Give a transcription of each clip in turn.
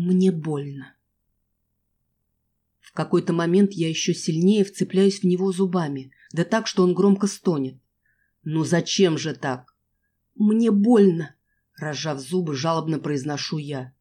Мне больно. В какой-то момент я еще сильнее вцепляюсь в него зубами, да так, что он громко стонет. «Ну зачем же так?» «Мне больно!» Разжав зубы, жалобно произношу я.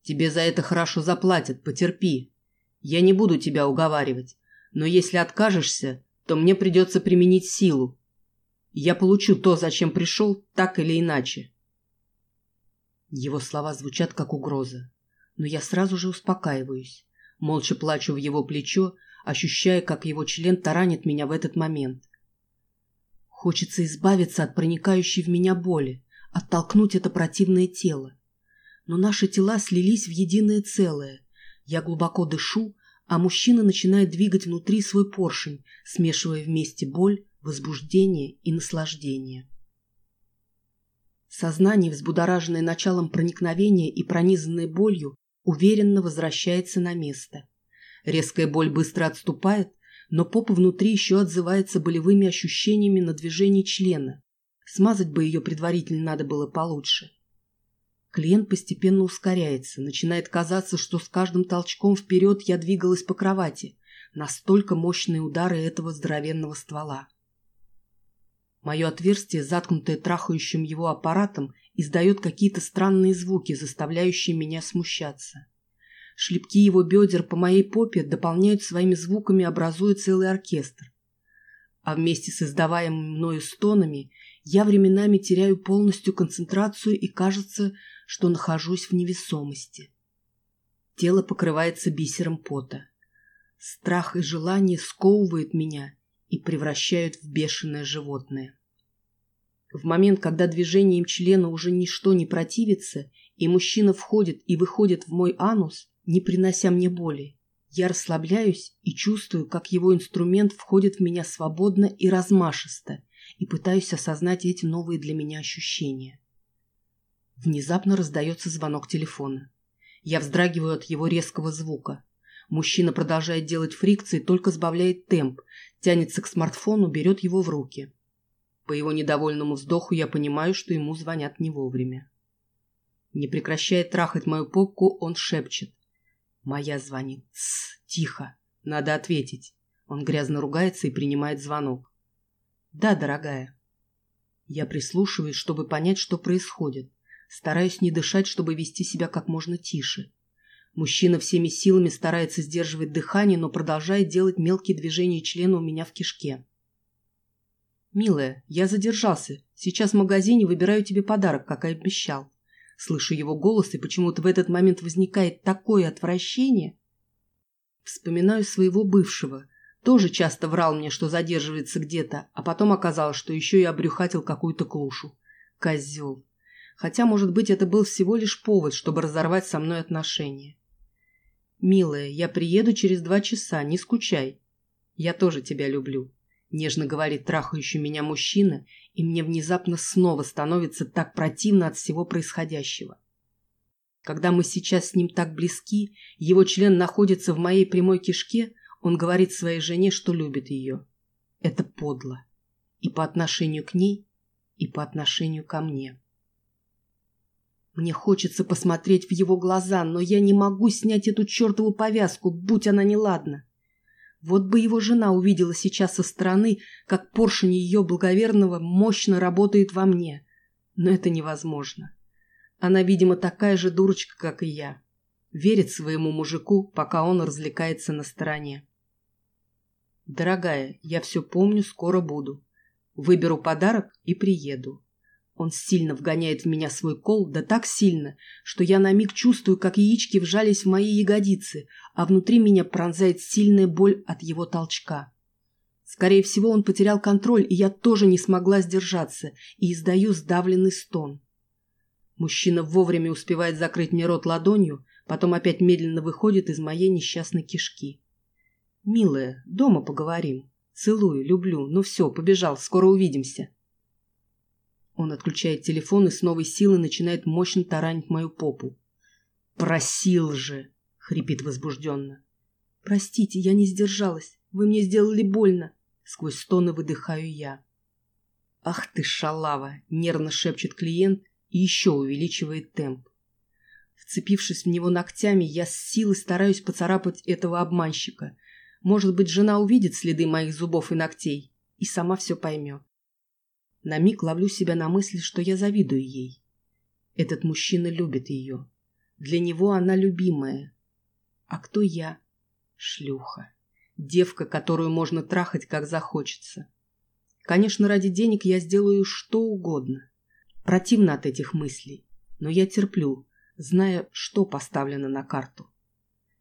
«Тебе за это хорошо заплатят, потерпи. Я не буду тебя уговаривать, но если откажешься, то мне придется применить силу. Я получу то, зачем пришел, так или иначе». Его слова звучат как угроза, но я сразу же успокаиваюсь. Молча плачу в его плечо, ощущая, как его член таранит меня в этот момент. Хочется избавиться от проникающей в меня боли, оттолкнуть это противное тело. Но наши тела слились в единое целое. Я глубоко дышу, а мужчина начинает двигать внутри свой поршень, смешивая вместе боль, возбуждение и наслаждение. Сознание, взбудораженное началом проникновения и пронизанное болью, уверенно возвращается на место. Резкая боль быстро отступает, но попа внутри еще отзывается болевыми ощущениями на движении члена. Смазать бы ее предварительно надо было получше. Клиент постепенно ускоряется, начинает казаться, что с каждым толчком вперед я двигалась по кровати. Настолько мощные удары этого здоровенного ствола. Мое отверстие, заткнутое трахающим его аппаратом, издает какие-то странные звуки, заставляющие меня смущаться. Шлепки его бедер по моей попе дополняют своими звуками, образуя целый оркестр. А вместе с издаваемыми мною стонами я временами теряю полностью концентрацию и кажется, что нахожусь в невесомости. Тело покрывается бисером пота. Страх и желание сковывают меня и превращают в бешеное животное. В момент, когда движением члена уже ничто не противится, и мужчина входит и выходит в мой анус, не принося мне боли, я расслабляюсь и чувствую, как его инструмент входит в меня свободно и размашисто, и пытаюсь осознать эти новые для меня ощущения. Внезапно раздается звонок телефона. Я вздрагиваю от его резкого звука. Мужчина продолжает делать фрикции, только сбавляет темп, тянется к смартфону, берет его в руки. По его недовольному вздоху я понимаю, что ему звонят не вовремя. Не прекращая трахать мою попку, он шепчет. Моя звонит. Тсс, тихо. Надо ответить. Он грязно ругается и принимает звонок. Да, дорогая. Я прислушиваюсь, чтобы понять, что происходит. Стараюсь не дышать, чтобы вести себя как можно тише. Мужчина всеми силами старается сдерживать дыхание, но продолжает делать мелкие движения члена у меня в кишке. «Милая, я задержался. Сейчас в магазине выбираю тебе подарок, как и обещал». Слышу его голос, и почему-то в этот момент возникает такое отвращение. Вспоминаю своего бывшего. Тоже часто врал мне, что задерживается где-то, а потом оказалось, что еще и обрюхатил какую-то клушу. Козел. Хотя, может быть, это был всего лишь повод, чтобы разорвать со мной отношения. «Милая, я приеду через два часа, не скучай. Я тоже тебя люблю». Нежно говорит трахающий меня мужчина, и мне внезапно снова становится так противно от всего происходящего. Когда мы сейчас с ним так близки, его член находится в моей прямой кишке, он говорит своей жене, что любит ее. Это подло. И по отношению к ней, и по отношению ко мне. Мне хочется посмотреть в его глаза, но я не могу снять эту чертову повязку, будь она неладна. Вот бы его жена увидела сейчас со стороны, как поршень ее благоверного мощно работает во мне. Но это невозможно. Она, видимо, такая же дурочка, как и я. Верит своему мужику, пока он развлекается на стороне. Дорогая, я все помню, скоро буду. Выберу подарок и приеду. Он сильно вгоняет в меня свой кол, да так сильно, что я на миг чувствую, как яички вжались в мои ягодицы, а внутри меня пронзает сильная боль от его толчка. Скорее всего, он потерял контроль, и я тоже не смогла сдержаться, и издаю сдавленный стон. Мужчина вовремя успевает закрыть мне рот ладонью, потом опять медленно выходит из моей несчастной кишки. «Милая, дома поговорим. Целую, люблю. Ну все, побежал, скоро увидимся». Он отключает телефон и с новой силой начинает мощно таранить мою попу. «Просил же!» — хрипит возбужденно. «Простите, я не сдержалась. Вы мне сделали больно!» Сквозь стоны выдыхаю я. «Ах ты, шалава!» — нервно шепчет клиент и еще увеличивает темп. Вцепившись в него ногтями, я с силой стараюсь поцарапать этого обманщика. Может быть, жена увидит следы моих зубов и ногтей и сама все поймет. На миг ловлю себя на мысли, что я завидую ей. Этот мужчина любит ее. Для него она любимая. А кто я? Шлюха. Девка, которую можно трахать, как захочется. Конечно, ради денег я сделаю что угодно. Противно от этих мыслей, но я терплю, зная, что поставлено на карту.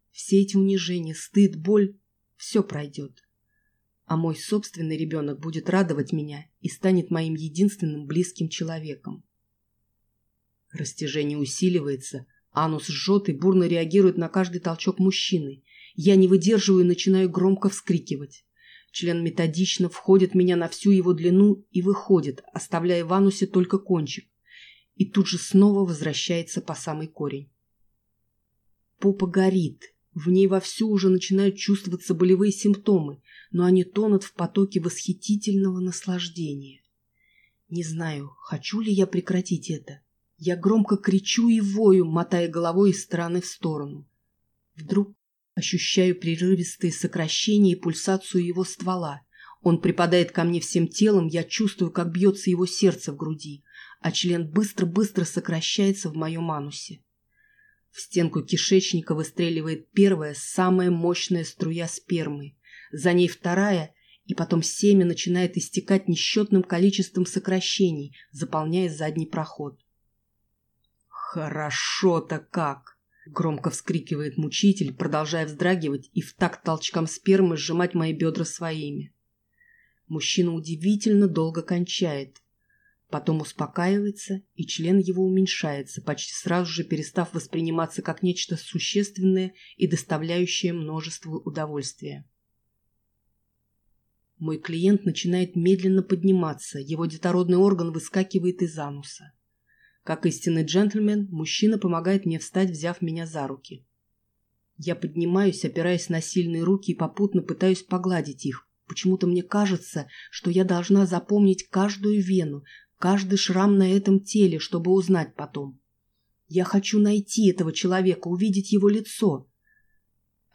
Все эти унижения, стыд, боль – все пройдет. А мой собственный ребенок будет радовать меня и станет моим единственным близким человеком. Растяжение усиливается, анус жжет и бурно реагирует на каждый толчок мужчины. Я не выдерживаю и начинаю громко вскрикивать. Член методично входит меня на всю его длину и выходит, оставляя в анусе только кончик и тут же снова возвращается по самый корень. Попа горит, в ней вовсю уже начинают чувствоваться болевые симптомы, но они тонут в потоке восхитительного наслаждения. Не знаю, хочу ли я прекратить это. Я громко кричу и вою, мотая головой из стороны в сторону. Вдруг ощущаю прерывистые сокращения и пульсацию его ствола. Он припадает ко мне всем телом, я чувствую, как бьется его сердце в груди а член быстро-быстро сокращается в моем анусе. В стенку кишечника выстреливает первая, самая мощная струя спермы, за ней вторая, и потом семя начинает истекать несчетным количеством сокращений, заполняя задний проход. «Хорошо-то как!» — громко вскрикивает мучитель, продолжая вздрагивать и в такт толчкам спермы сжимать мои бедра своими. Мужчина удивительно долго кончает, Потом успокаивается, и член его уменьшается, почти сразу же перестав восприниматься как нечто существенное и доставляющее множество удовольствия. Мой клиент начинает медленно подниматься, его детородный орган выскакивает из ануса. Как истинный джентльмен, мужчина помогает мне встать, взяв меня за руки. Я поднимаюсь, опираясь на сильные руки и попутно пытаюсь погладить их. Почему-то мне кажется, что я должна запомнить каждую вену, каждый шрам на этом теле, чтобы узнать потом. Я хочу найти этого человека, увидеть его лицо.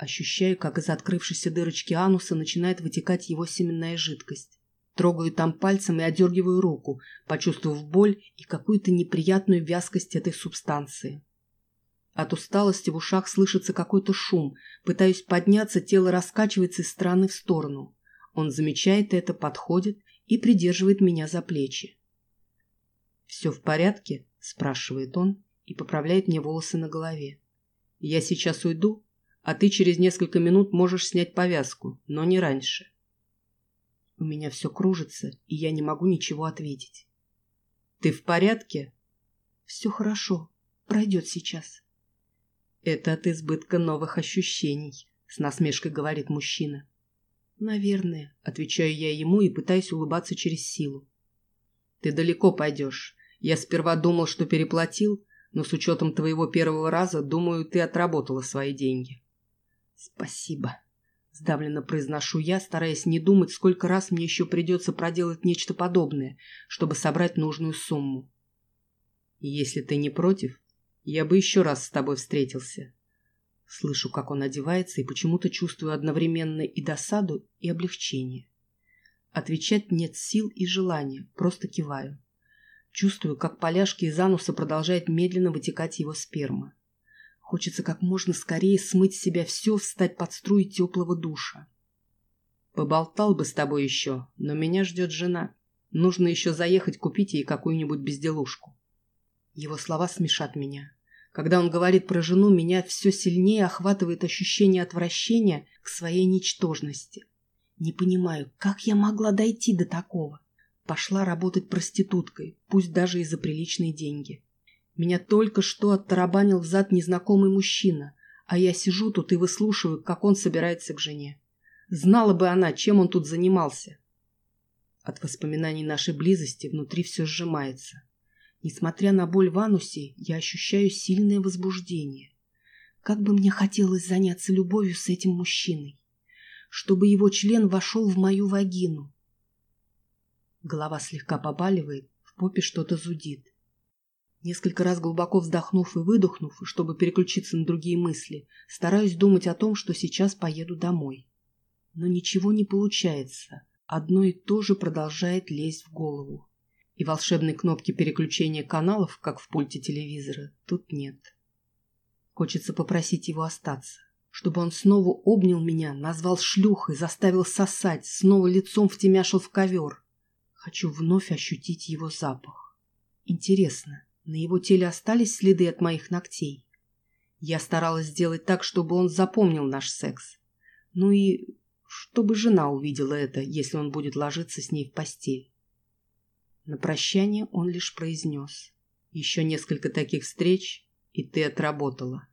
Ощущаю, как из открывшейся дырочки ануса начинает вытекать его семенная жидкость. Трогаю там пальцем и одергиваю руку, почувствовав боль и какую-то неприятную вязкость этой субстанции. От усталости в ушах слышится какой-то шум. Пытаюсь подняться, тело раскачивается из стороны в сторону. Он замечает это, подходит и придерживает меня за плечи. «Все в порядке?» – спрашивает он и поправляет мне волосы на голове. «Я сейчас уйду, а ты через несколько минут можешь снять повязку, но не раньше». У меня все кружится, и я не могу ничего ответить. «Ты в порядке?» «Все хорошо. Пройдет сейчас». «Это от избытка новых ощущений», — с насмешкой говорит мужчина. «Наверное», — отвечаю я ему и пытаюсь улыбаться через силу. «Ты далеко пойдешь. Я сперва думал, что переплатил, но с учетом твоего первого раза, думаю, ты отработала свои деньги. Спасибо. Сдавленно произношу я, стараясь не думать, сколько раз мне еще придется проделать нечто подобное, чтобы собрать нужную сумму. Если ты не против, я бы еще раз с тобой встретился. Слышу, как он одевается, и почему-то чувствую одновременно и досаду, и облегчение. Отвечать нет сил и желания, просто киваю. Чувствую, как поляшки из ануса продолжает медленно вытекать его сперма. Хочется как можно скорее смыть с себя все, встать под струи теплого душа. Поболтал бы с тобой еще, но меня ждет жена. Нужно еще заехать купить ей какую-нибудь безделушку. Его слова смешат меня. Когда он говорит про жену, меня все сильнее охватывает ощущение отвращения к своей ничтожности. Не понимаю, как я могла дойти до такого? Пошла работать проституткой, пусть даже и за приличные деньги. Меня только что оттарабанил взад незнакомый мужчина, а я сижу тут и выслушиваю, как он собирается к жене. Знала бы она, чем он тут занимался. От воспоминаний нашей близости внутри все сжимается. Несмотря на боль в анусе, я ощущаю сильное возбуждение. Как бы мне хотелось заняться любовью с этим мужчиной. Чтобы его член вошел в мою вагину, Голова слегка побаливает, в попе что-то зудит. Несколько раз глубоко вздохнув и выдохнув, чтобы переключиться на другие мысли, стараюсь думать о том, что сейчас поеду домой. Но ничего не получается. Одно и то же продолжает лезть в голову. И волшебной кнопки переключения каналов, как в пульте телевизора, тут нет. Хочется попросить его остаться, чтобы он снова обнял меня, назвал шлюхой, заставил сосать, снова лицом втемяшил в ковер. Хочу вновь ощутить его запах. Интересно, на его теле остались следы от моих ногтей. Я старалась сделать так, чтобы он запомнил наш секс. Ну и чтобы жена увидела это, если он будет ложиться с ней в постель. На прощание он лишь произнес. Еще несколько таких встреч, и ты отработала.